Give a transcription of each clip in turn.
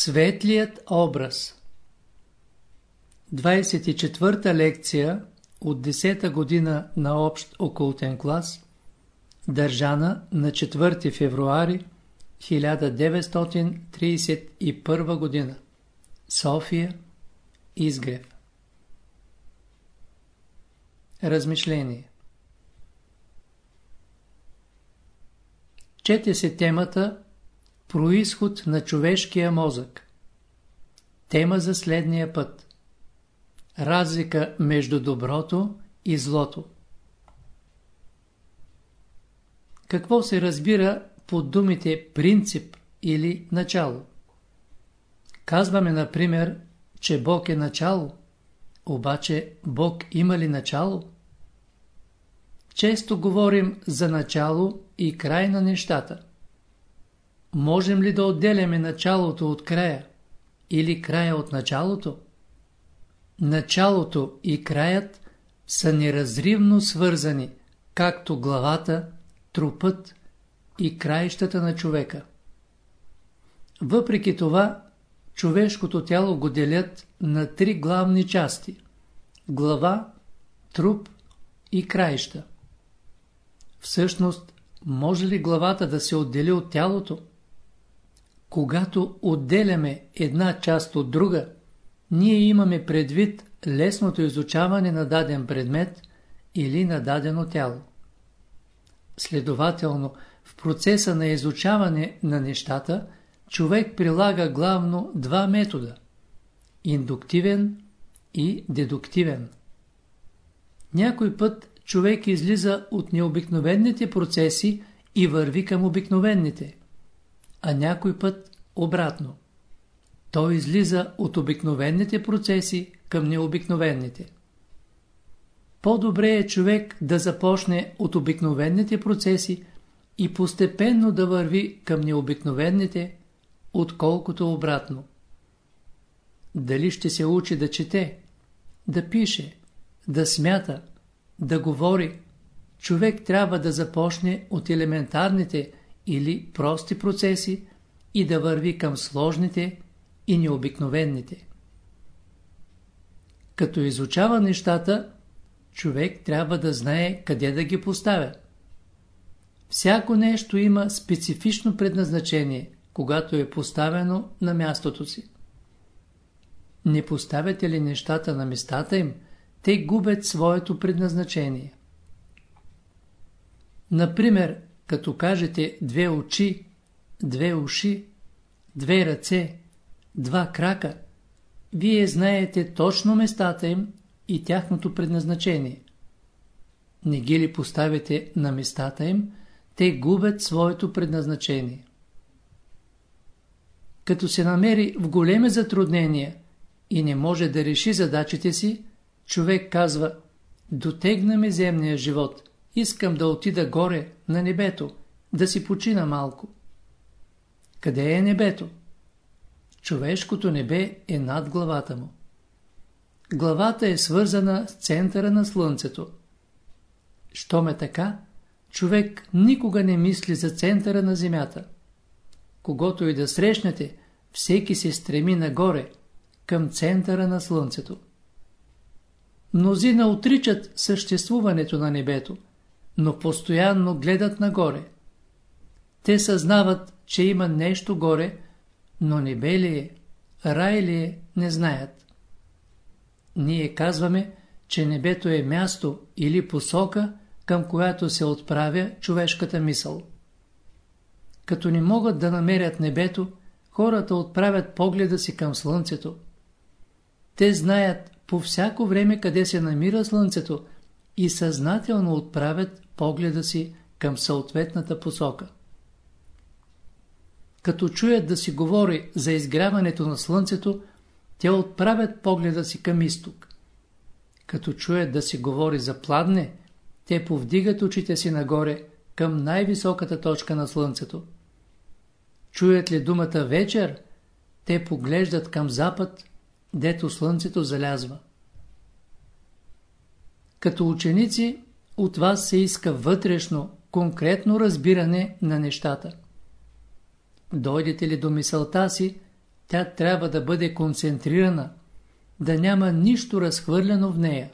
Светлият образ 24-та лекция от 10-та година на общ окултен клас, държана на 4 февруари 1931 година. София, Изгрев. Размишление Чете се темата Происход на човешкия мозък. Тема за следния път. Разлика между доброто и злото. Какво се разбира под думите принцип или начало? Казваме, например, че Бог е начало, обаче Бог има ли начало? Често говорим за начало и край на нещата. Можем ли да отделяме началото от края или края от началото? Началото и краят са неразривно свързани, както главата, трупът и краищата на човека. Въпреки това, човешкото тяло го делят на три главни части – глава, труп и краища. Всъщност, може ли главата да се отдели от тялото? Когато отделяме една част от друга, ние имаме предвид лесното изучаване на даден предмет или на дадено тяло. Следователно, в процеса на изучаване на нещата, човек прилага главно два метода – индуктивен и дедуктивен. Някой път човек излиза от необикновените процеси и върви към обикновените а някой път обратно. Той излиза от обикновените процеси към необикновените. По-добре е човек да започне от обикновените процеси и постепенно да върви към необикновените, отколкото обратно. Дали ще се учи да чете, да пише, да смята, да говори, човек трябва да започне от елементарните, или прости процеси и да върви към сложните и необикновените. Като изучава нещата, човек трябва да знае къде да ги поставя. Всяко нещо има специфично предназначение, когато е поставено на мястото си. Не поставяте ли нещата на местата им, те губят своето предназначение. Например, като кажете две очи, две уши, две ръце, два крака, вие знаете точно местата им и тяхното предназначение. Не ги ли поставите на местата им, те губят своето предназначение. Като се намери в големи затруднения и не може да реши задачите си, човек казва, дотегнаме земния живот – Искам да отида горе, на небето, да си почина малко. Къде е небето? Човешкото небе е над главата му. Главата е свързана с центъра на Слънцето. Щом е така, човек никога не мисли за центъра на Земята. Когато и да срещнете, всеки се стреми нагоре, към центъра на Слънцето. Мнозина отричат съществуването на небето но постоянно гледат нагоре. Те съзнават, че има нещо горе, но небе ли е, рай ли е, не знаят. Ние казваме, че небето е място или посока, към която се отправя човешката мисъл. Като не могат да намерят небето, хората отправят погледа си към Слънцето. Те знаят по всяко време къде се намира Слънцето и съзнателно отправят погледа си към съответната посока. Като чуят да си говори за изгряването на Слънцето, те отправят погледа си към изток. Като чуят да си говори за пладне, те повдигат очите си нагоре към най-високата точка на Слънцето. Чуят ли думата вечер, те поглеждат към запад, дето Слънцето залязва. Като ученици от вас се иска вътрешно, конкретно разбиране на нещата. Дойдете ли до мисълта си, тя трябва да бъде концентрирана, да няма нищо разхвърляно в нея.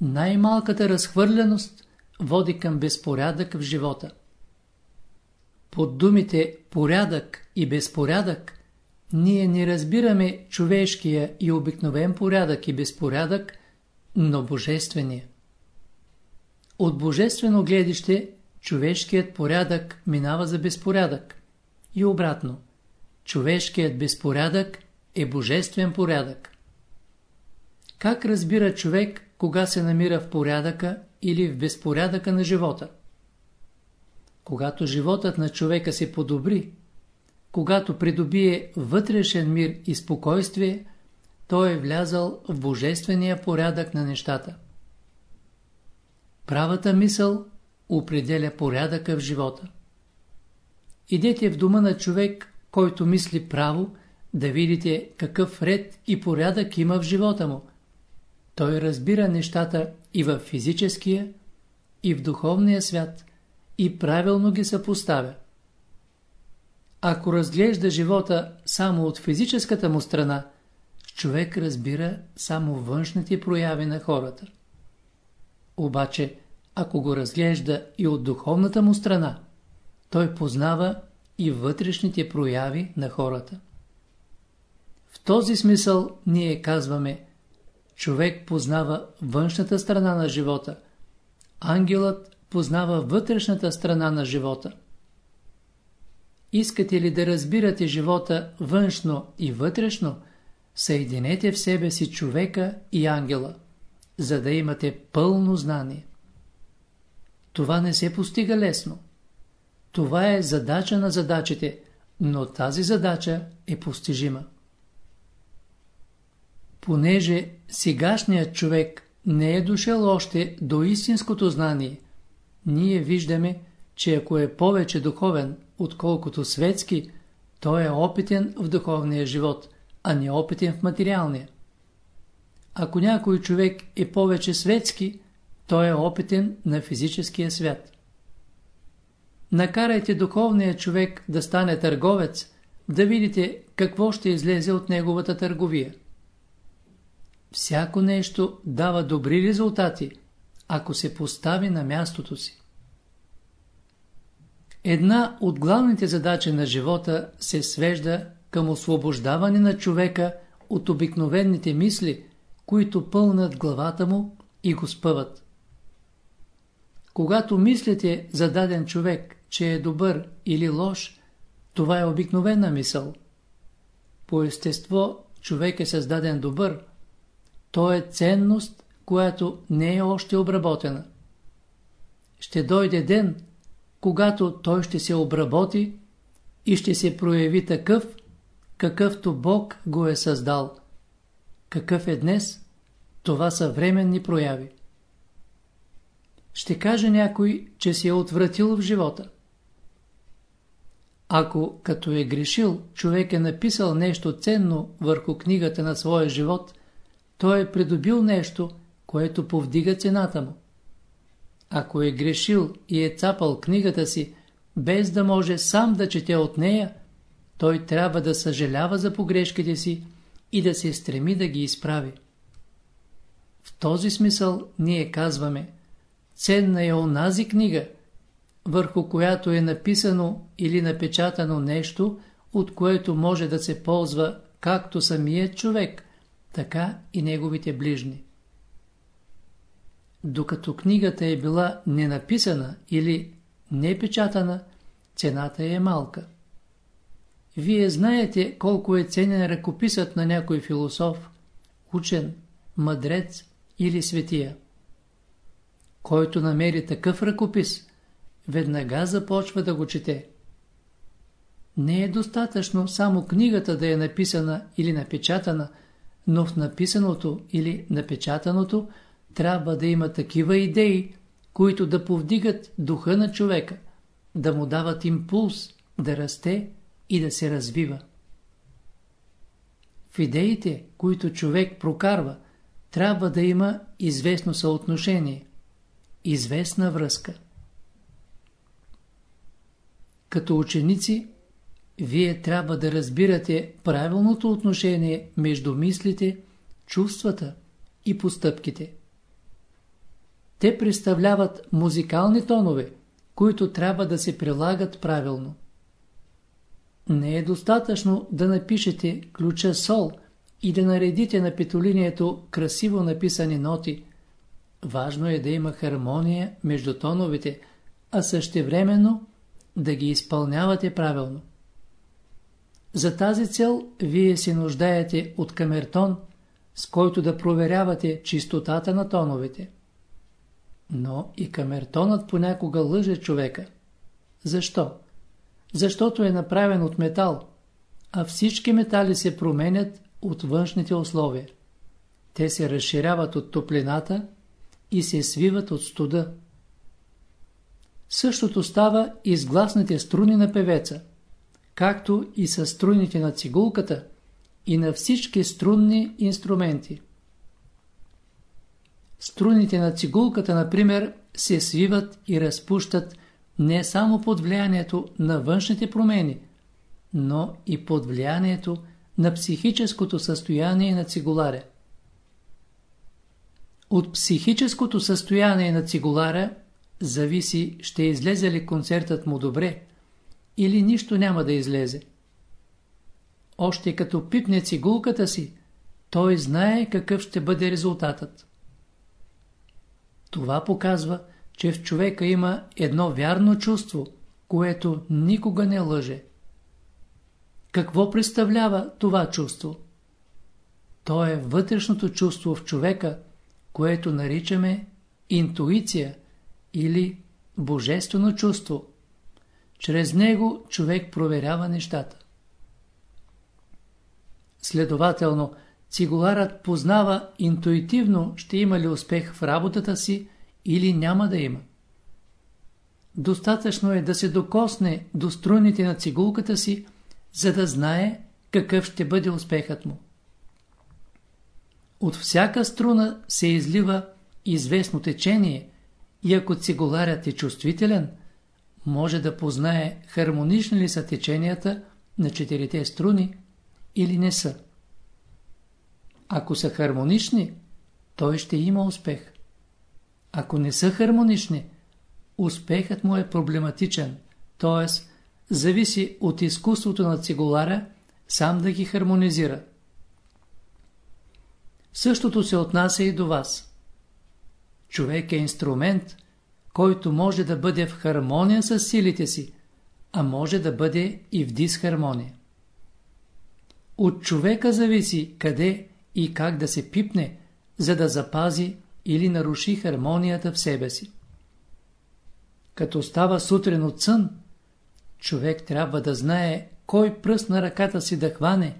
Най-малката разхвърляност води към безпорядък в живота. Под думите порядък и безпорядък ние не разбираме човешкия и обикновен порядък и безпорядък, но божествения. От божествено гледище човешкият порядък минава за безпорядък. И обратно, човешкият безпорядък е божествен порядък. Как разбира човек, кога се намира в порядъка или в безпорядъка на живота? Когато животът на човека се подобри, когато придобие вътрешен мир и спокойствие, той е влязал в божествения порядък на нещата. Правата мисъл определя порядъка в живота. Идете в дома на човек, който мисли право, да видите какъв ред и порядък има в живота му. Той разбира нещата и в физическия, и в духовния свят, и правилно ги съпоставя. Ако разглежда живота само от физическата му страна, човек разбира само външните прояви на хората. Обаче, ако го разглежда и от духовната му страна, той познава и вътрешните прояви на хората. В този смисъл ние казваме, човек познава външната страна на живота, ангелът познава вътрешната страна на живота. Искате ли да разбирате живота външно и вътрешно, съединете в себе си човека и ангела, за да имате пълно знание. Това не се постига лесно. Това е задача на задачите, но тази задача е постижима. Понеже сегашният човек не е дошъл още до истинското знание, ние виждаме, че ако е повече духовен, отколкото светски, той е опитен в духовния живот, а не опитен в материалния. Ако някой човек е повече светски, той е опитен на физическия свят. Накарайте духовния човек да стане търговец, да видите какво ще излезе от неговата търговия. Всяко нещо дава добри резултати, ако се постави на мястото си. Една от главните задачи на живота се свежда към освобождаване на човека от обикновените мисли, които пълнат главата му и го спъват. Когато мислите за даден човек, че е добър или лош, това е обикновена мисъл. По естество човек е създаден добър. То е ценност, която не е още обработена. Ще дойде ден, когато той ще се обработи и ще се прояви такъв, какъвто Бог го е създал. Какъв е днес? Това са временни прояви. Ще каже някой, че си е отвратил в живота. Ако като е грешил, човек е написал нещо ценно върху книгата на своя живот, той е придобил нещо, което повдига цената му. Ако е грешил и е цапал книгата си, без да може сам да чете от нея, той трябва да съжалява за погрешките си и да се стреми да ги изправи. В този смисъл ние казваме, ценна е онази книга, върху която е написано или напечатано нещо, от което може да се ползва както самият човек, така и неговите ближни. Докато книгата е била ненаписана или непечатана, цената е малка. Вие знаете колко е ценен ръкописът на някой философ, учен, мъдрец или светия. Който намери такъв ръкопис, веднага започва да го чете. Не е достатъчно само книгата да е написана или напечатана, но в написаното или напечатаното трябва да има такива идеи, които да повдигат духа на човека, да му дават импулс да расте и да се развива. В идеите, които човек прокарва, трябва да има известно съотношение, известна връзка. Като ученици, вие трябва да разбирате правилното отношение между мислите, чувствата и постъпките. Те представляват музикални тонове, които трябва да се прилагат правилно. Не е достатъчно да напишете ключа сол и да наредите на петолинието красиво написани ноти. Важно е да има хармония между тоновете, а същевременно да ги изпълнявате правилно. За тази цел вие се нуждаете от камертон, с който да проверявате чистотата на тоновете. Но и камертонът понякога лъже човека. Защо? Защото е направен от метал, а всички метали се променят от външните условия. Те се разширяват от топлината и се свиват от студа. Същото става и с гласните струни на певеца, както и с струните на цигулката и на всички струнни инструменти. Струните на цигулката, например, се свиват и разпущат не само под влиянието на външните промени, но и под влиянието на психическото състояние на цигуларя. От психическото състояние на цигуларя зависи ще излезе ли концертът му добре или нищо няма да излезе. Още като пипне цигулката си, той знае какъв ще бъде резултатът. Това показва, че в човека има едно вярно чувство, което никога не лъже. Какво представлява това чувство? То е вътрешното чувство в човека, което наричаме интуиция или божествено чувство. Чрез него човек проверява нещата. Следователно, цигуларът познава интуитивно ще има ли успех в работата си или няма да има. Достатъчно е да се докосне до струните на цигулката си, за да знае какъв ще бъде успехът му. От всяка струна се излива известно течение и ако цигуларят е чувствителен, може да познае хармонични ли са теченията на четирите струни или не са. Ако са хармонични, той ще има успех. Ако не са хармонични, успехът му е проблематичен, т.е. зависи от изкуството на цигулара сам да ги хармонизира. Същото се отнася и до вас. Човек е инструмент, който може да бъде в хармония с силите си, а може да бъде и в дисхармония. От човека зависи къде и как да се пипне, за да запази или наруши хармонията в себе си. Като става сутрин от сън, човек трябва да знае кой пръст на ръката си да хване,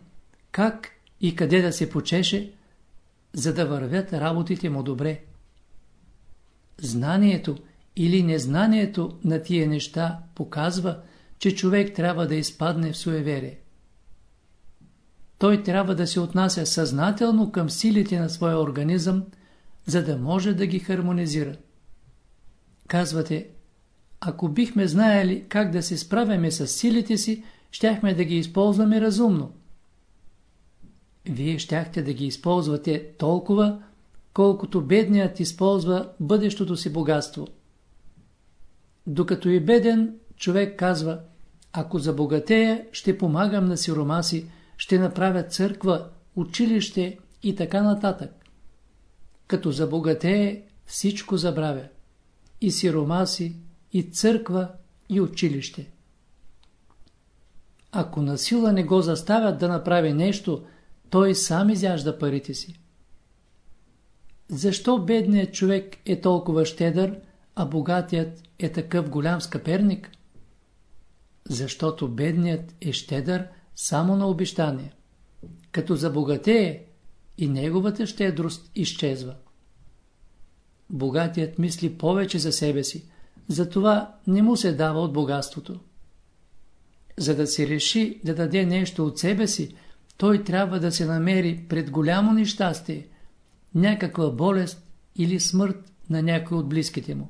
как и къде да се почеше, за да вървят работите му добре. Знанието или незнанието на тия неща показва, че човек трябва да изпадне в суеверие. Той трябва да се отнася съзнателно към силите на своя организъм, за да може да ги хармонизира. Казвате, ако бихме знаели как да се справяме с силите си, щяхме да ги използваме разумно. Вие щяхте да ги използвате толкова, колкото бедният използва бъдещото си богатство. Докато е беден, човек казва, ако забогатея, ще помагам на сиромаси, ще направя църква, училище и така нататък. Като забогатее, всичко забравя. И сиромаси, и църква, и училище. Ако насила не го заставят да направи нещо, той сам изяжда парите си. Защо бедният човек е толкова щедър, а богатият е такъв голям скъперник? Защото бедният е щедър само на обещания. Като забогатее, и неговата щедрост изчезва. Богатият мисли повече за себе си, затова не му се дава от богатството. За да се реши да даде нещо от себе си, той трябва да се намери пред голямо нещастие, някаква болест или смърт на някой от близките му.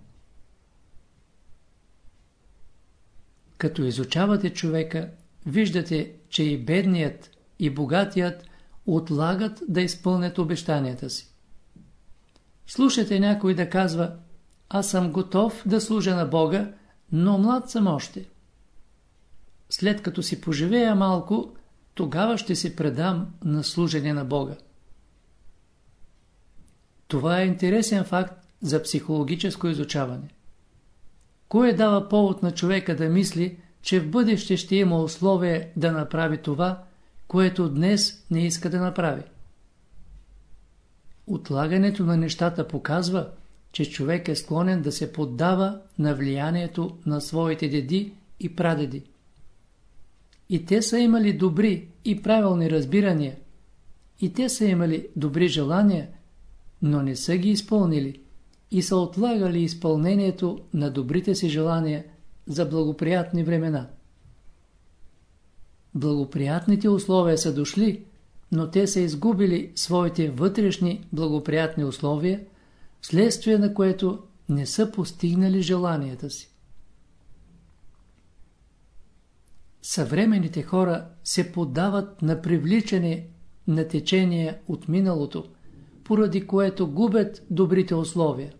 Като изучавате човека, виждате, че и бедният, и богатият отлагат да изпълнят обещанията си. Слушате някой да казва, аз съм готов да служа на Бога, но млад съм още. След като си поживея малко, тогава ще се предам на служене на Бога. Това е интересен факт за психологическо изучаване. Кое дава повод на човека да мисли, че в бъдеще ще има условие да направи това, което днес не иска да направи? Отлагането на нещата показва, че човек е склонен да се поддава на влиянието на своите деди и прадеди. И те са имали добри и правилни разбирания, и те са имали добри желания, но не са ги изпълнили и са отлагали изпълнението на добрите си желания за благоприятни времена. Благоприятните условия са дошли, но те са изгубили своите вътрешни благоприятни условия, вследствие на което не са постигнали желанията си. Съвременните хора се поддават на привличане на течение от миналото, поради което губят добрите условия.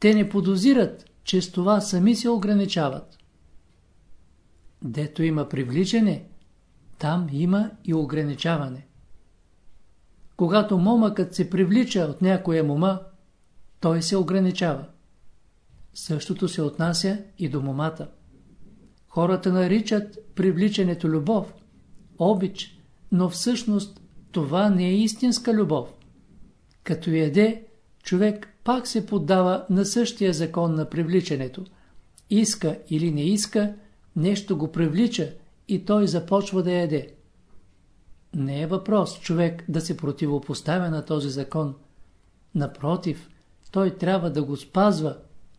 Те не подозират, че с това сами се ограничават. Дето има привличане, там има и ограничаване. Когато момъкът се привлича от някоя мома, той се ограничава. Същото се отнася и до момата. Хората наричат привличането любов, обич, но всъщност това не е истинска любов. Като яде, човек пак се поддава на същия закон на привличането. Иска или не иска, нещо го привлича и той започва да яде. Не е въпрос човек да се противопоставя на този закон. Напротив, той трябва да го спазва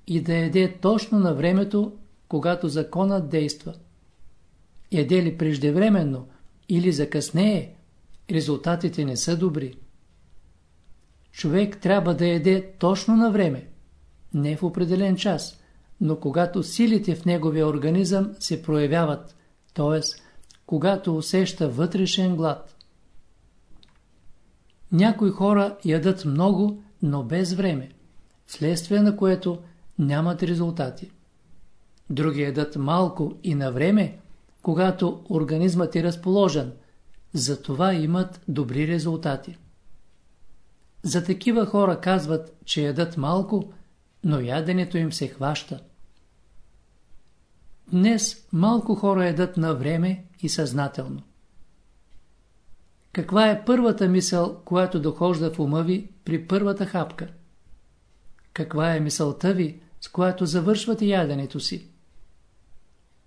и да яде точно на времето, когато законът действа. Яде ли преждевременно или закъснее, резултатите не са добри. Човек трябва да яде точно на време, не в определен час, но когато силите в неговия организъм се проявяват, т.е. когато усеща вътрешен глад. Някои хора ядат много, но без време, вследствие на което нямат резултати. Други ядат малко и на време, когато организмът е разположен, затова имат добри резултати. За такива хора казват, че ядат малко, но яденето им се хваща. Днес малко хора ядат на време и съзнателно. Каква е първата мисъл, която дохожда в ума ви при първата хапка? Каква е мисълта ви, с която завършвате яденето си?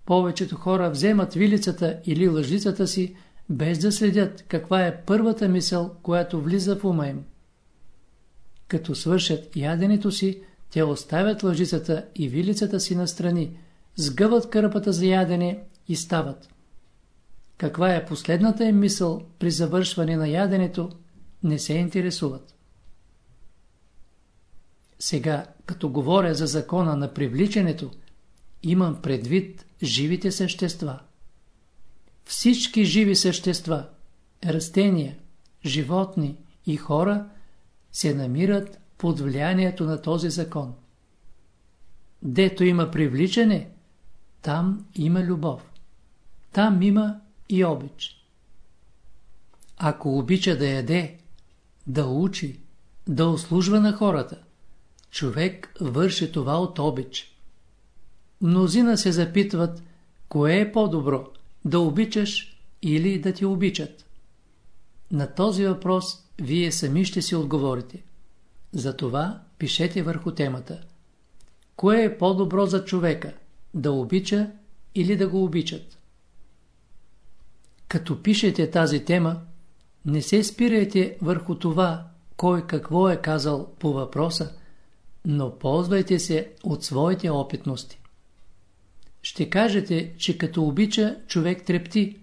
Повечето хора вземат вилицата или лъжицата си, без да следят каква е първата мисъл, която влиза в ума им. Като свършат яденето си, те оставят лъжицата и вилицата си настрани, сгъват кърпата за ядене и стават. Каква е последната им мисъл при завършване на яденето, не се интересуват. Сега, като говоря за закона на привличането, имам предвид живите същества. Всички живи същества, растения, животни и хора се намират под влиянието на този закон. Дето има привличане, там има любов. Там има и обич. Ако обича да яде, да учи, да услужва на хората, човек върши това от обич. Мнозина се запитват, кое е по-добро, да обичаш или да ти обичат. На този въпрос вие сами ще си отговорите. Затова пишете върху темата. Кое е по-добро за човека? Да обича или да го обичат? Като пишете тази тема, не се спирайте върху това, кой какво е казал по въпроса, но ползвайте се от своите опитности. Ще кажете, че като обича, човек трепти.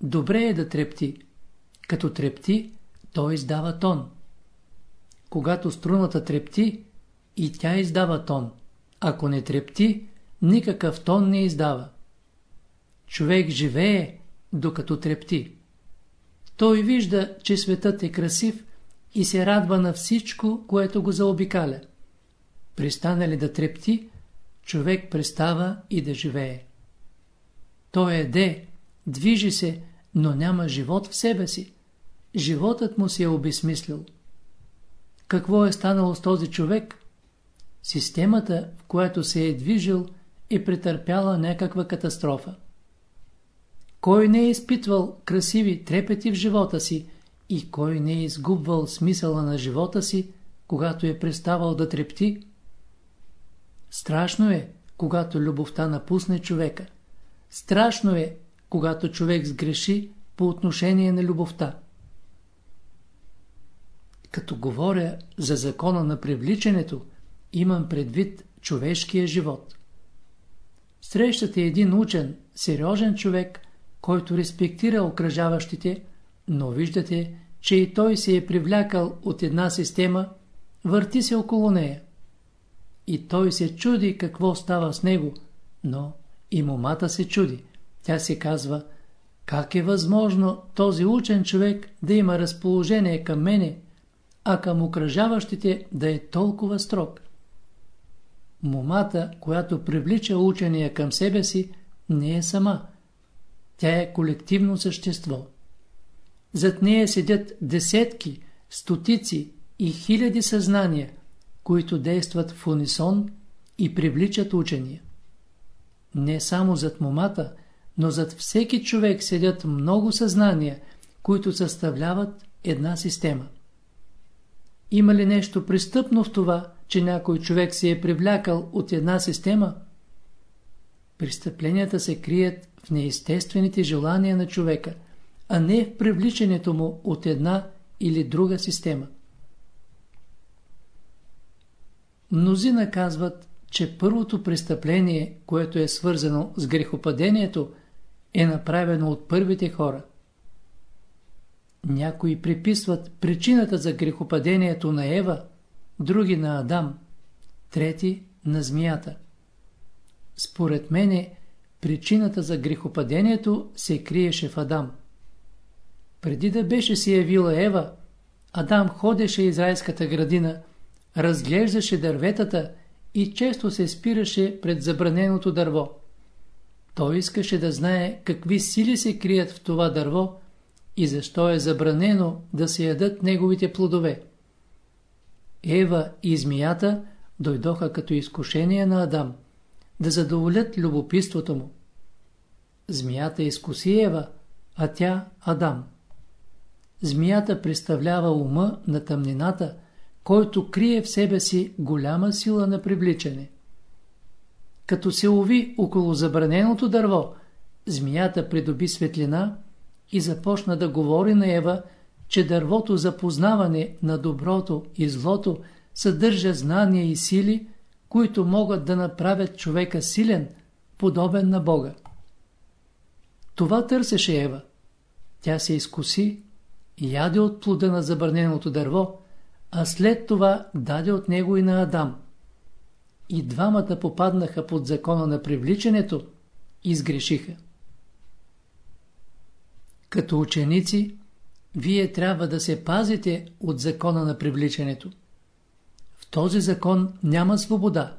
Добре е да трепти. Като трепти, той издава тон. Когато струната трепти, и тя издава тон. Ако не трепти, никакъв тон не издава. човек живее, докато трепти. Той вижда, че светът е красив и се радва на всичко, което го заобикаля. Пристане ли да трепти, човек престава и да живее. Той еде, движи се, но няма живот в себе си. Животът му се е обесмислил. Какво е станало с този човек? Системата, в която се е движил, е претърпяла някаква катастрофа. Кой не е изпитвал красиви трепети в живота си и кой не е изгубвал смисъла на живота си, когато е преставал да трепти? Страшно е, когато любовта напусне човека. Страшно е, когато човек сгреши по отношение на любовта. Като говоря за закона на привличането, имам предвид човешкия живот. Срещате един учен, сериозен човек, който респектира окръжаващите, но виждате, че и той се е привлякал от една система, върти се около нея. И той се чуди какво става с него, но и момата се чуди. Тя се казва, как е възможно този учен човек да има разположение към мене, а към окръжаващите да е толкова строг. Момата, която привлича учения към себе си, не е сама. Тя е колективно същество. Зад нея седят десетки, стотици и хиляди съзнания, които действат в унисон и привличат учения. Не само зад момата, но зад всеки човек седят много съзнания, които съставляват една система. Има ли нещо престъпно в това, че някой човек се е привлякал от една система? Престъпленията се крият в неестествените желания на човека, а не в привличането му от една или друга система. Мнози наказват, че първото престъпление, което е свързано с грехопадението, е направено от първите хора. Някои приписват причината за грехопадението на Ева, други на Адам, трети на змията. Според мене, причината за грехопадението се криеше в Адам. Преди да беше си явила Ева, Адам ходеше из райската градина, разглеждаше дърветата и често се спираше пред забраненото дърво. Той искаше да знае какви сили се крият в това дърво и защо е забранено да се ядат неговите плодове. Ева и змията дойдоха като изкушение на Адам, да задоволят любопитството му. Змията изкуси Ева, а тя Адам. Змията представлява ума на тъмнината, който крие в себе си голяма сила на привличане. Като се уви около забраненото дърво, змията придоби светлина и започна да говори на Ева, че дървото за познаване на доброто и злото съдържа знания и сили, които могат да направят човека силен, подобен на Бога. Това търсеше Ева. Тя се изкуси, яде от плода на забраненото дърво, а след това даде от него и на Адам. И двамата попаднаха под закона на привличането и сгрешиха. Като ученици, вие трябва да се пазите от закона на привличането. В този закон няма свобода.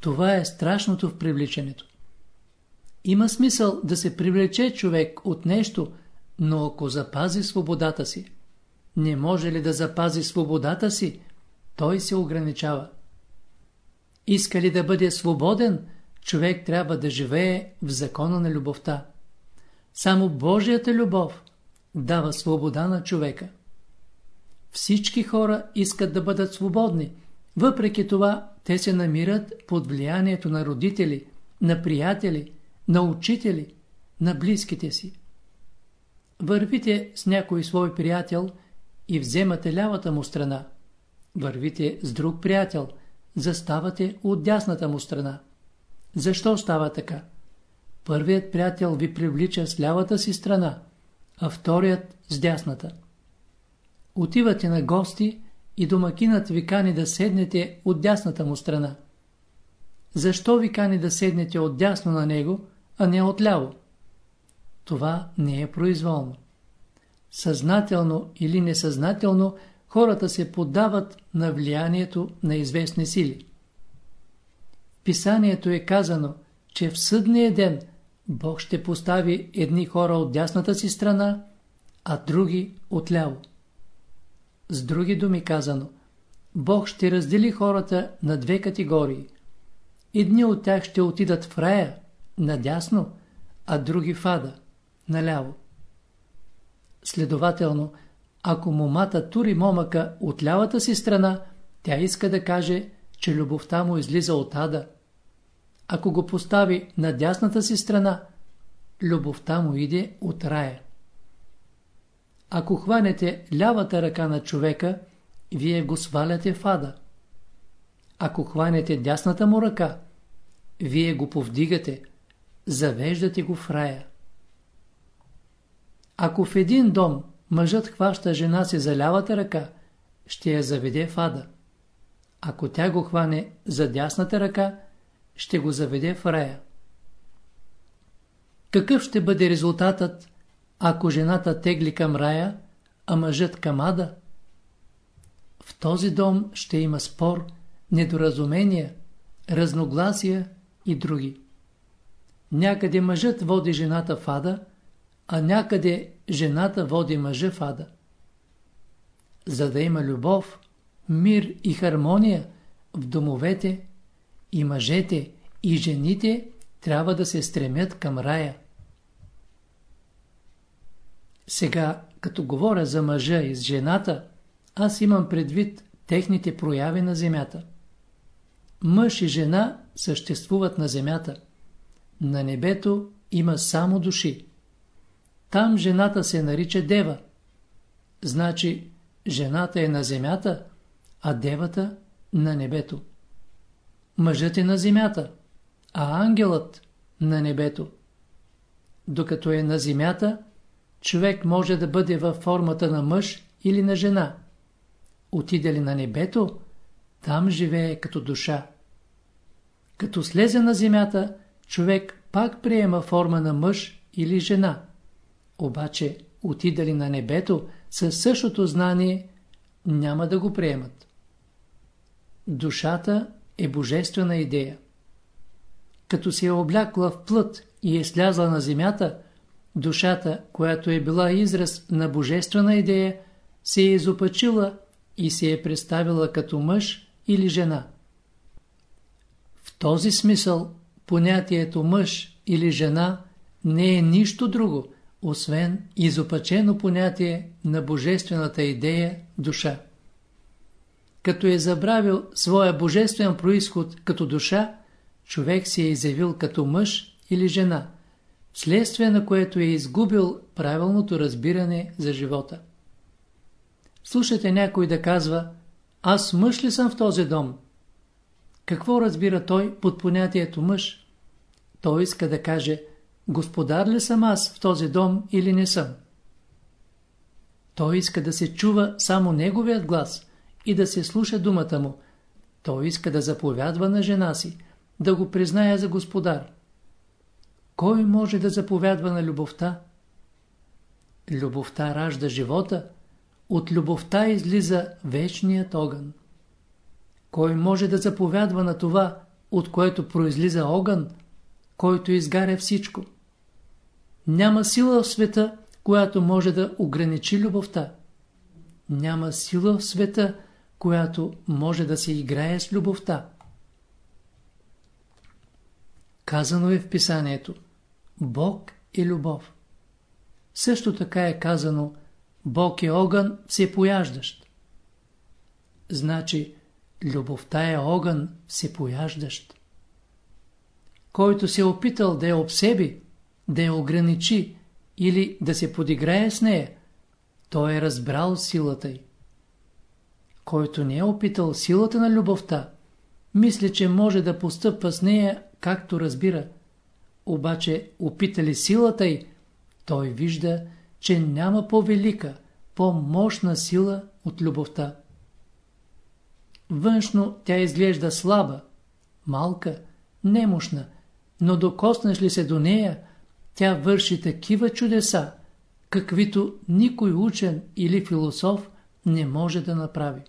Това е страшното в привличането. Има смисъл да се привлече човек от нещо, но ако запази свободата си, не може ли да запази свободата си, той се ограничава. Иска ли да бъде свободен, човек трябва да живее в закона на любовта. Само Божията любов дава свобода на човека. Всички хора искат да бъдат свободни, въпреки това те се намират под влиянието на родители, на приятели, на учители, на близките си. Вървите с някой свой приятел и вземате лявата му страна. Вървите с друг приятел, заставате от дясната му страна. Защо става така? Първият приятел ви привлича с лявата си страна, а вторият с дясната. Отивате на гости и домакинът ви кани да седнете от дясната му страна. Защо ви кани да седнете от дясно на него, а не отляво. Това не е произволно. Съзнателно или несъзнателно хората се поддават на влиянието на известни сили. Писанието е казано, че в съдния ден Бог ще постави едни хора от дясната си страна, а други отляво. С други думи казано, Бог ще раздели хората на две категории. Едни от тях ще отидат в рая, надясно, а други в ада, наляво. Следователно, ако момата тури момъка от лявата си страна, тя иска да каже, че любовта му излиза от ада. Ако го постави на дясната си страна, любовта му иде от рая. Ако хванете лявата ръка на човека, вие го сваляте в ада. Ако хванете дясната му ръка, вие го повдигате, завеждате го в рая. Ако в един дом мъжът хваща жена си за лявата ръка, ще я заведе в ада. Ако тя го хване за дясната ръка, ще го заведе в рая. Какъв ще бъде резултатът, ако жената тегли към рая, а мъжът към ада? В този дом ще има спор, недоразумения, разногласия и други. Някъде мъжът води жената в ада, а някъде жената води мъжа в ада. За да има любов, мир и хармония в домовете, и мъжете, и жените трябва да се стремят към рая. Сега, като говоря за мъжа и с жената, аз имам предвид техните прояви на земята. Мъж и жена съществуват на земята. На небето има само души. Там жената се нарича дева. Значи, жената е на земята, а девата на небето. Мъжът е на земята, а ангелът на небето. Докато е на земята, човек може да бъде във формата на мъж или на жена. Отиде ли на небето, там живее като душа. Като слезе на земята, човек пак приема форма на мъж или жена. Обаче, отида ли на небето със същото знание, няма да го приемат. Душата е божествена идея. Като се е облякла в плът и е слязла на земята, душата, която е била израз на божествена идея, се е изопачила и се е представила като мъж или жена. В този смисъл понятието мъж или жена не е нищо друго, освен изопачено понятие на божествената идея душа. Като е забравил своя божествен происход като душа, човек се е изявил като мъж или жена, вследствие на което е изгубил правилното разбиране за живота. Слушате някой да казва, аз мъж ли съм в този дом? Какво разбира той под понятието мъж? Той иска да каже, господар ли съм аз в този дом или не съм? Той иска да се чува само неговият глас и да се слуша думата му. Той иска да заповядва на жена си, да го призная за господар. Кой може да заповядва на любовта? Любовта ражда живота, от любовта излиза вечният огън. Кой може да заповядва на това, от което произлиза огън, който изгаря всичко? Няма сила в света, която може да ограничи любовта. Няма сила в света, която може да се играе с любовта. Казано е в писанието Бог е любов. Също така е казано Бог е огън всепояждащ. Значи, любовта е огън всепояждащ. Който се е опитал да я обсеби, да я ограничи или да се подиграе с нея, той е разбрал силата й. Който не е опитал силата на любовта, мисли, че може да постъпва с нея както разбира. Обаче опитали силата й, той вижда, че няма по-велика, по-мощна сила от любовта. Външно тя изглежда слаба, малка, немощна, но докоснеш ли се до нея, тя върши такива чудеса, каквито никой учен или философ не може да направи.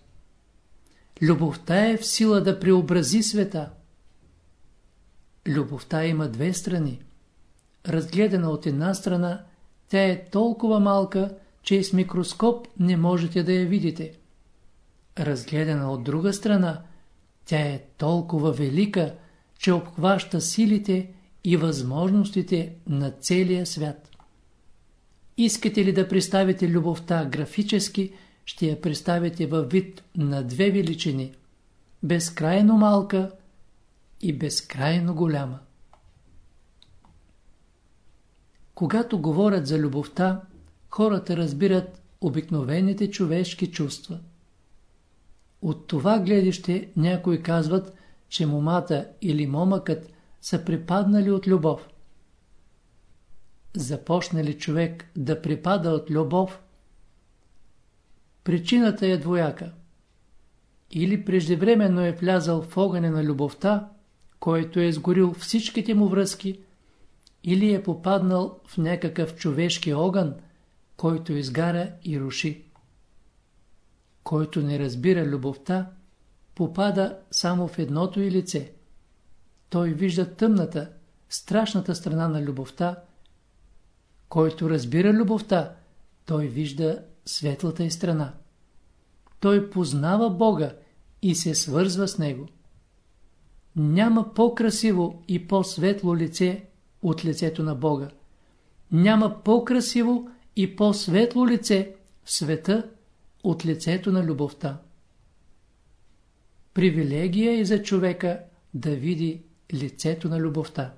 Любовта е в сила да преобрази света. Любовта има две страни. Разгледана от една страна, тя е толкова малка, че с микроскоп не можете да я видите. Разгледана от друга страна, тя е толкова велика, че обхваща силите и възможностите на целия свят. Искате ли да представите любовта графически, ще я представите във вид на две величини – безкрайно малка и безкрайно голяма. Когато говорят за любовта, хората разбират обикновените човешки чувства. От това гледище някои казват, че момата или момъкът са припаднали от любов. Започне ли човек да припада от любов, причината е двояка. Или преждевременно е влязал в огъня на любовта, който е сгорил всичките му връзки, или е попаднал в някакъв човешки огън, който изгаря и руши. Който не разбира любовта, попада само в едното и лице. Той вижда тъмната, страшната страна на любовта. Който разбира любовта, той вижда светлата и страна. Той познава Бога и се свързва с Него. Няма по-красиво и по-светло лице от лицето на Бога. Няма по-красиво и по-светло лице в света от лицето на любовта. Привилегия е за човека да види лицето на любовта.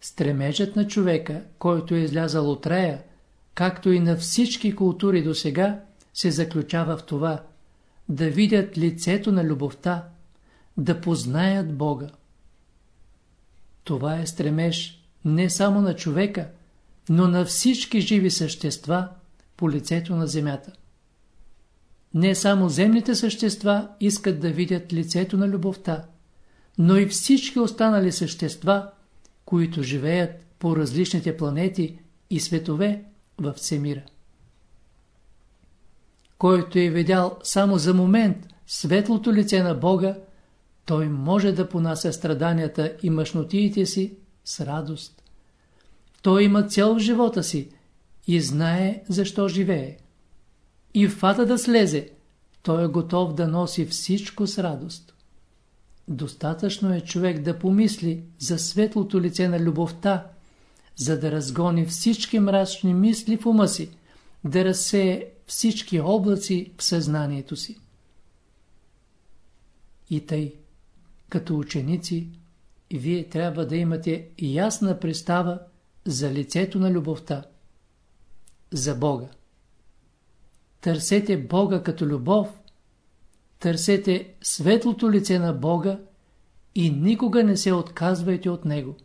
Стремежът на човека, който е излязал от рая, както и на всички култури до сега, се заключава в това да видят лицето на любовта, да познаят Бога. Това е стремеж не само на човека, но на всички живи същества по лицето на земята. Не само земните същества искат да видят лицето на любовта, но и всички останали същества, които живеят по различните планети и светове в всемира. Който е видял само за момент светлото лице на Бога, той може да понася страданията и мъжнотиите си с радост. Той има цел в живота си и знае защо живее. И в фата да слезе, той е готов да носи всичко с радост. Достатъчно е човек да помисли за светлото лице на любовта, за да разгони всички мрачни мисли в ума си, да разсее всички облаци в съзнанието си. И тъй, като ученици, вие трябва да имате ясна представа за лицето на любовта, за Бога. Търсете Бога като любов, търсете светлото лице на Бога и никога не се отказвайте от Него.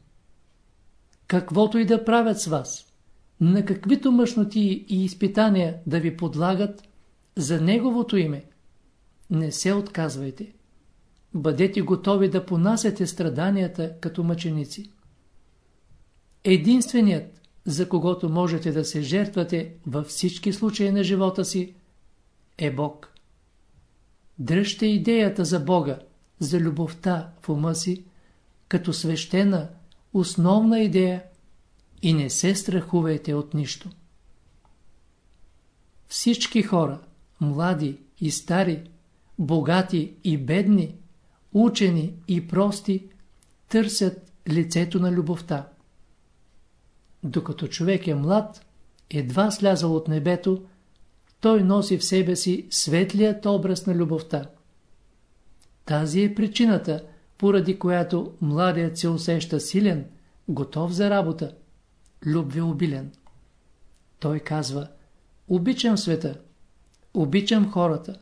Каквото и да правят с вас, на каквито мъжноти и изпитания да ви подлагат, за Неговото име, не се отказвайте. Бъдете готови да понасяте страданията като мъченици. Единственият, за когото можете да се жертвате във всички случаи на живота си, е Бог. Дръжте идеята за Бога, за любовта в ума си, като свещена, основна идея и не се страхувайте от нищо. Всички хора, млади и стари, богати и бедни, учени и прости, търсят лицето на любовта. Докато човек е млад, едва слязал от небето, той носи в себе си светлият образ на любовта. Тази е причината, поради която младият се усеща силен, готов за работа, любвеобилен. Той казва, обичам света, обичам хората,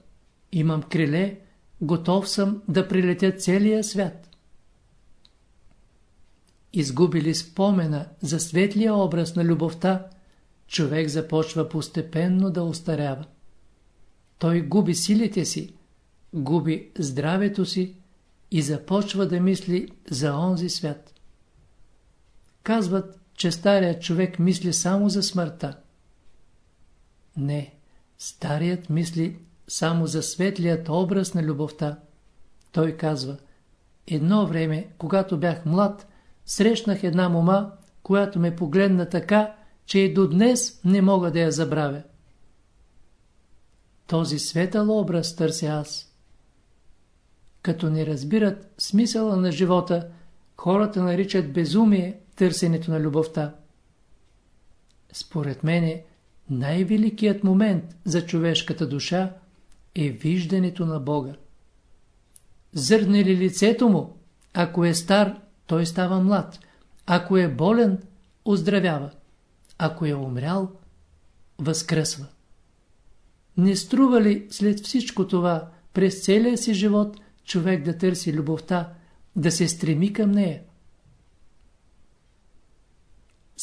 имам криле, готов съм да прилетя целия свят. Изгубили спомена за светлия образ на любовта, човек започва постепенно да устарява. Той губи силите си, губи здравето си и започва да мисли за онзи свят. Казват, че старият човек мисли само за смъртта. Не, старият мисли само за светлият образ на любовта. Той казва, едно време, когато бях млад, срещнах една мома, която ме погледна така, че и до днес не мога да я забравя. Този светъл образ търся аз. Като не разбират смисъла на живота, хората наричат безумие търсенето на любовта. Според мене, най-великият момент за човешката душа е виждането на Бога. Зърне ли лицето му, ако е стар, той става млад, ако е болен, оздравява, ако е умрял, възкръсва. Не струва ли след всичко това, през целия си живот, човек да търси любовта, да се стреми към нея?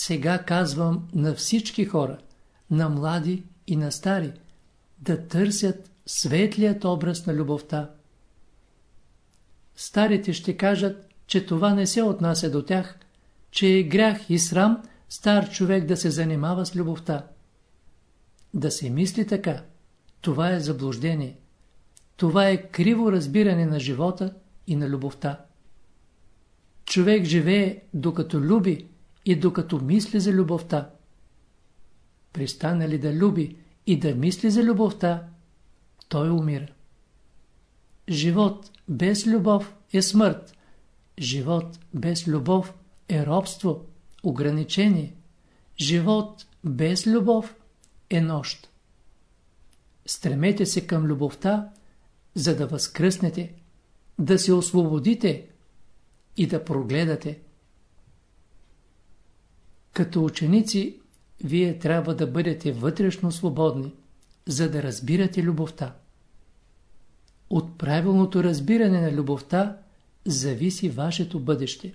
Сега казвам на всички хора, на млади и на стари, да търсят светлият образ на любовта. Старите ще кажат, че това не се отнася до тях, че е грях и срам стар човек да се занимава с любовта. Да се мисли така, това е заблуждение. Това е криво разбиране на живота и на любовта. Човек живее докато люби и докато мисли за любовта. Пристане ли да люби и да мисли за любовта, той умира. Живот без любов е смърт. Живот без любов е робство, ограничение. Живот без любов е нощ. Стремете се към любовта, за да възкръснете, да се освободите и да прогледате. Като ученици, вие трябва да бъдете вътрешно свободни, за да разбирате любовта. От правилното разбиране на любовта зависи вашето бъдеще.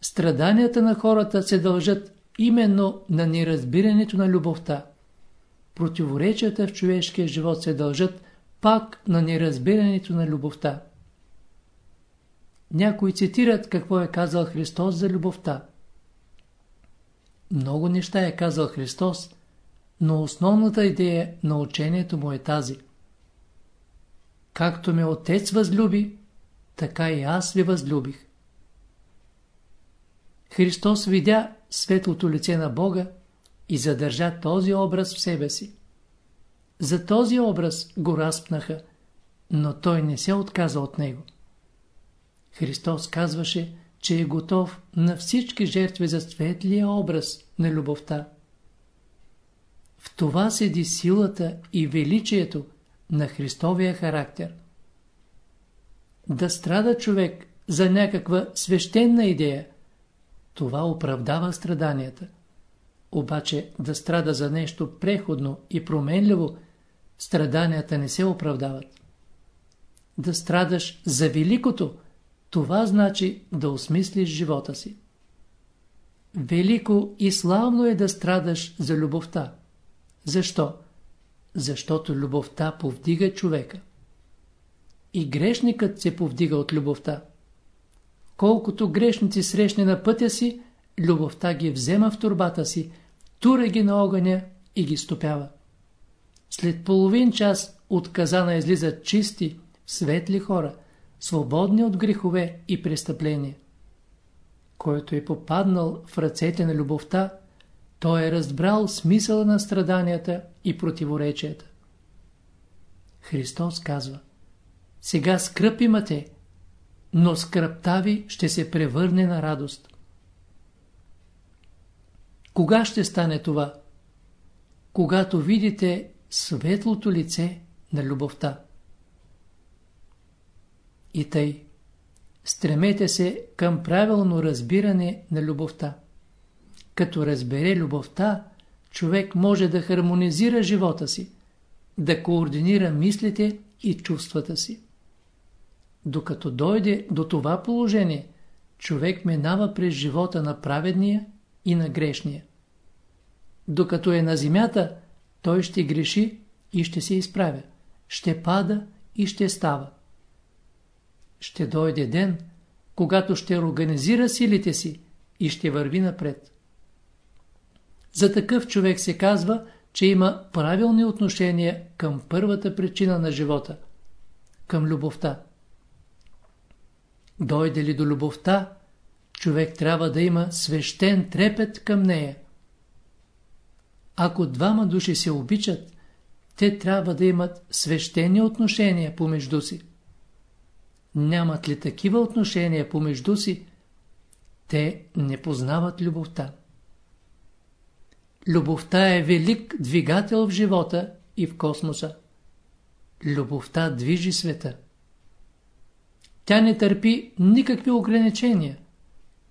Страданията на хората се дължат именно на неразбирането на любовта. Противоречията в човешкия живот се дължат пак на неразбирането на любовта. Някои цитират какво е казал Христос за любовта. Много неща е казал Христос, но основната идея на учението му е тази. Както ме Отец възлюби, така и аз ви възлюбих. Христос видя светлото лице на Бога и задържа този образ в себе си. За този образ го разпнаха, но той не се отказа от него. Христос казваше, че е готов на всички жертви за светлия образ на любовта. В това седи силата и величието на Христовия характер. Да страда човек за някаква свещена идея, това оправдава страданията. Обаче да страда за нещо преходно и променливо, страданията не се оправдават. Да страдаш за великото, това значи да осмислиш живота си. Велико и славно е да страдаш за любовта. Защо? Защото любовта повдига човека. И грешникът се повдига от любовта. Колкото грешници срещне на пътя си, любовта ги взема в турбата си, тура ги на огъня и ги стопява. След половин час от казана излизат чисти, светли хора, свободни от грехове и престъпления. Който е попаднал в ръцете на любовта, той е разбрал смисъла на страданията и противоречията. Христос казва, сега скръп имате, но скръпта ви ще се превърне на радост. Кога ще стане това? Когато видите светлото лице на любовта. И тъй, стремете се към правилно разбиране на любовта. Като разбере любовта, човек може да хармонизира живота си, да координира мислите и чувствата си. Докато дойде до това положение, човек минава през живота на праведния и на грешния. Докато е на земята, той ще греши и ще се изправя, ще пада и ще става. Ще дойде ден, когато ще организира силите си и ще върви напред. За такъв човек се казва, че има правилни отношения към първата причина на живота – към любовта. Дойде ли до любовта, човек трябва да има свещен трепет към нея. Ако двама души се обичат, те трябва да имат свещени отношения помежду си. Нямат ли такива отношения помежду си, те не познават любовта. Любовта е велик двигател в живота и в космоса. Любовта движи света. Тя не търпи никакви ограничения,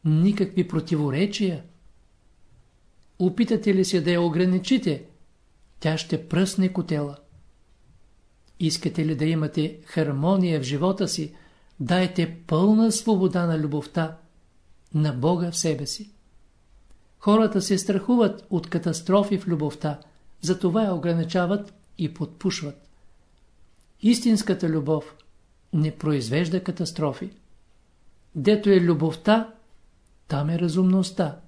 никакви противоречия. Опитате ли се да я ограничите, тя ще пръсне котела. Искате ли да имате хармония в живота си, дайте пълна свобода на любовта, на Бога в себе си. Хората се страхуват от катастрофи в любовта, затова я ограничават и подпушват. Истинската любов не произвежда катастрофи. Дето е любовта, там е разумността.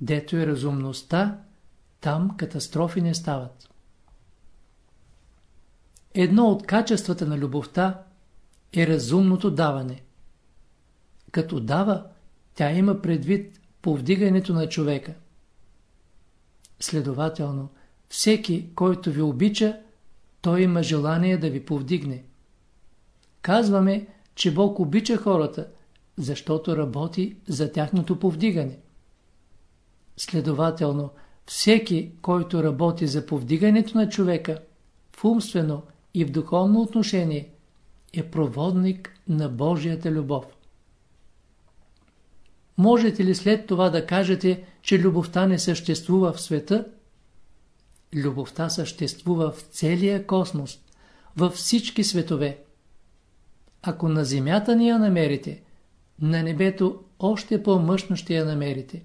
Дето е разумността, там катастрофи не стават. Едно от качествата на любовта е разумното даване. Като дава, тя има предвид повдигането на човека. Следователно, всеки, който ви обича, той има желание да ви повдигне. Казваме, че Бог обича хората, защото работи за тяхното повдигане. Следователно, всеки, който работи за повдигането на човека, в умствено и в духовно отношение, е проводник на Божията любов. Можете ли след това да кажете, че любовта не съществува в света? Любовта съществува в целия космос, във всички светове. Ако на земята ни я намерите, на небето още по-мъжно ще я намерите.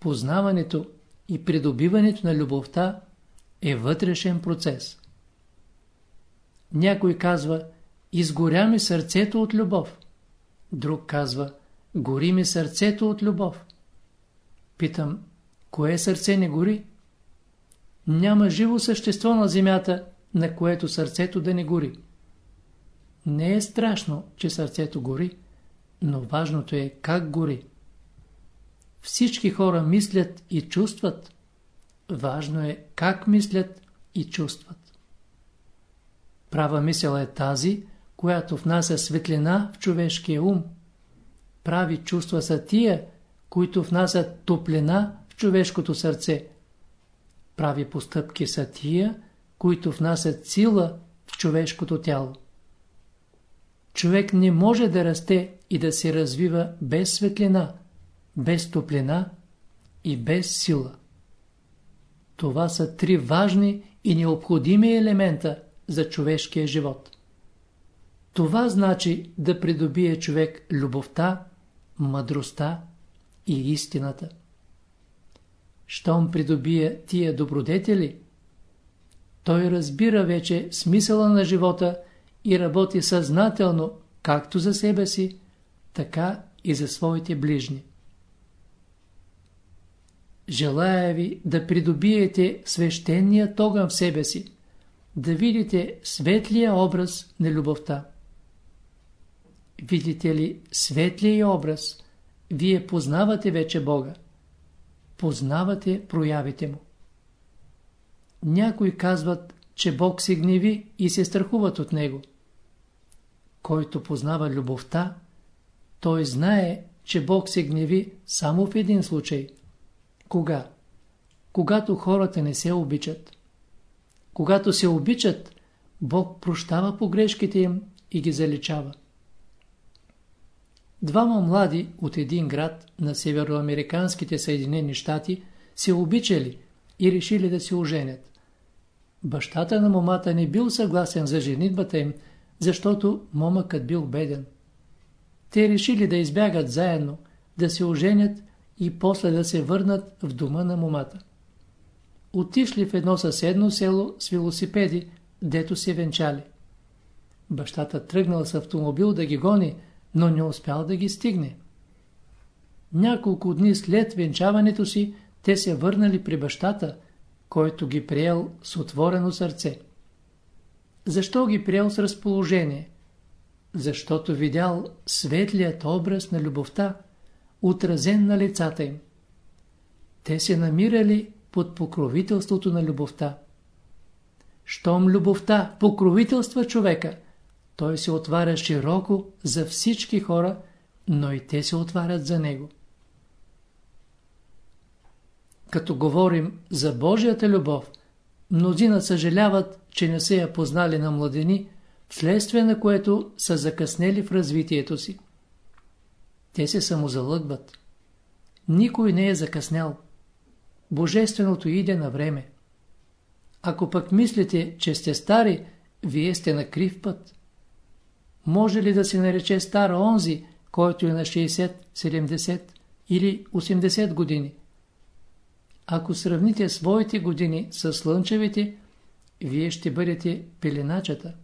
Познаването и придобиването на любовта е вътрешен процес. Някой казва, изгоря ми сърцето от любов. Друг казва, Гори ми сърцето от любов. Питам, кое сърце не гори? Няма живо същество на земята, на което сърцето да не гори. Не е страшно, че сърцето гори, но важното е как гори. Всички хора мислят и чувстват. Важно е как мислят и чувстват. Права мисъл е тази, която внася светлина в човешкия ум – прави чувства са тия, които внасят топлина в човешкото сърце. Прави постъпки са тия, които внасят сила в човешкото тяло. Човек не може да расте и да се развива без светлина, без топлина и без сила. Това са три важни и необходими елемента за човешкия живот. Това значи да придобие човек любовта, мъдростта и истината. Щом придобие тия добродетели, той разбира вече смисъла на живота и работи съзнателно както за себе си, така и за своите ближни. Желая ви да придобиете свещеният огън в себе си, да видите светлия образ на любовта. Видите ли светлия образ, вие познавате вече Бога. Познавате проявите Му. Някои казват, че Бог се гневи и се страхуват от Него. Който познава любовта, той знае, че Бог се гневи само в един случай. Кога? Когато хората не се обичат. Когато се обичат, Бог прощава погрешките им и ги заличава. Двама млади от един град на североамериканските Съединени щати се обичали и решили да се оженят. Бащата на момата не бил съгласен за женитбата им, защото момъкът бил беден. Те решили да избягат заедно, да се оженят и после да се върнат в дома на момата. Отишли в едно съседно село с велосипеди, дето се венчали. Бащата тръгнал с автомобил да ги гони, но не успял да ги стигне. Няколко дни след венчаването си, те се върнали при бащата, който ги приел с отворено сърце. Защо ги приел с разположение? Защото видял светлият образ на любовта, отразен на лицата им. Те се намирали под покровителството на любовта. Щом любовта покровителства човека, той се отваря широко за всички хора, но и те се отварят за него. Като говорим за Божията любов, мнозина съжаляват, че не са я познали на младени, вследствие на което са закъснели в развитието си. Те се самозалъгват. Никой не е закъснял. Божественото иде на време. Ако пък мислите, че сте стари, вие сте на крив път. Може ли да се нарече стар онзи, който е на 60, 70 или 80 години? Ако сравните своите години с слънчевите, вие ще бъдете пеленачата.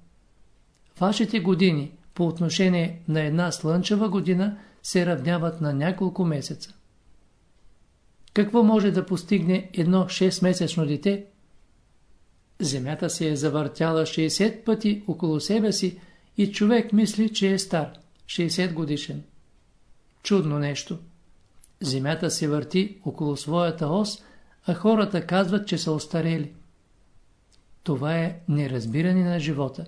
Вашите години по отношение на една слънчева година се равняват на няколко месеца. Какво може да постигне едно 6-месечно дете? Земята се е завъртяла 60 пъти около себе си и човек мисли, че е стар, 60 годишен. Чудно нещо. Земята се върти около своята ос, а хората казват, че са остарели. Това е неразбиране на живота,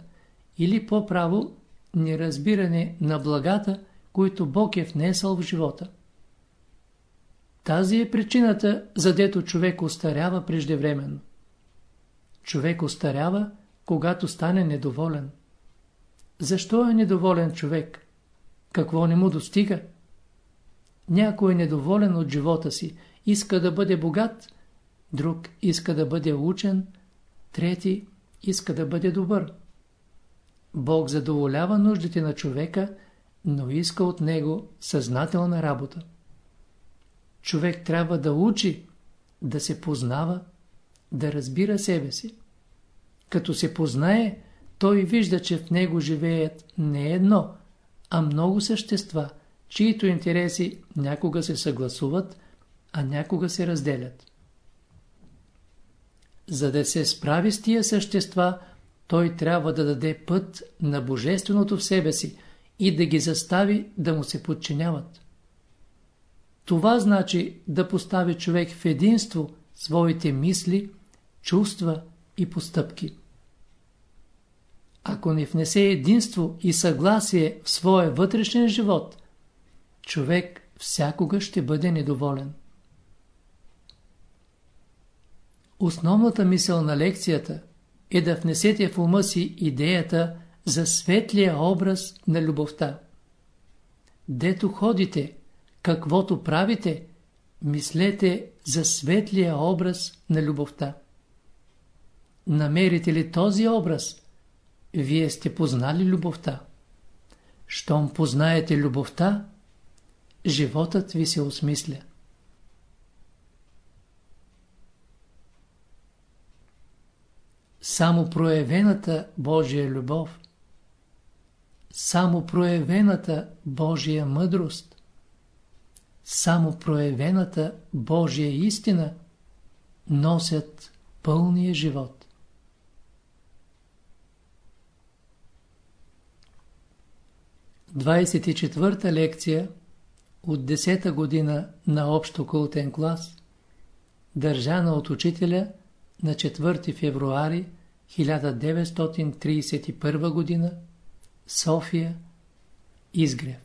или по-право неразбиране на благата, които Бог е внесъл в живота. Тази е причината, задето човек остарява преждевременно. Човек остарява, когато стане недоволен. Защо е недоволен човек? Какво не му достига? Някой е недоволен от живота си, иска да бъде богат, друг иска да бъде учен, трети иска да бъде добър. Бог задоволява нуждите на човека, но иска от него съзнателна работа. Човек трябва да учи, да се познава, да разбира себе си. Като се познае, той вижда, че в него живеят не едно, а много същества, чието интереси някога се съгласуват, а някога се разделят. За да се справи с тия същества, той трябва да даде път на Божественото в себе си и да ги застави да му се подчиняват. Това значи да постави човек в единство своите мисли, чувства и постъпки. Ако не внесе единство и съгласие в своя вътрешен живот, човек всякога ще бъде недоволен. Основната мисъл на лекцията е да внесете в ума си идеята за светлия образ на любовта. Дето ходите, каквото правите, мислете за светлия образ на любовта. Намерите ли този образ, вие сте познали любовта. Щом познаете любовта, животът ви се осмисля. Само проявената Божия любов, само проявената Божия мъдрост, само проявената Божия истина носят пълния живот. 24-та лекция от 10-та година на общо култен клас, държана от учителя на 4 февруари 1931 година, София, Изгрев.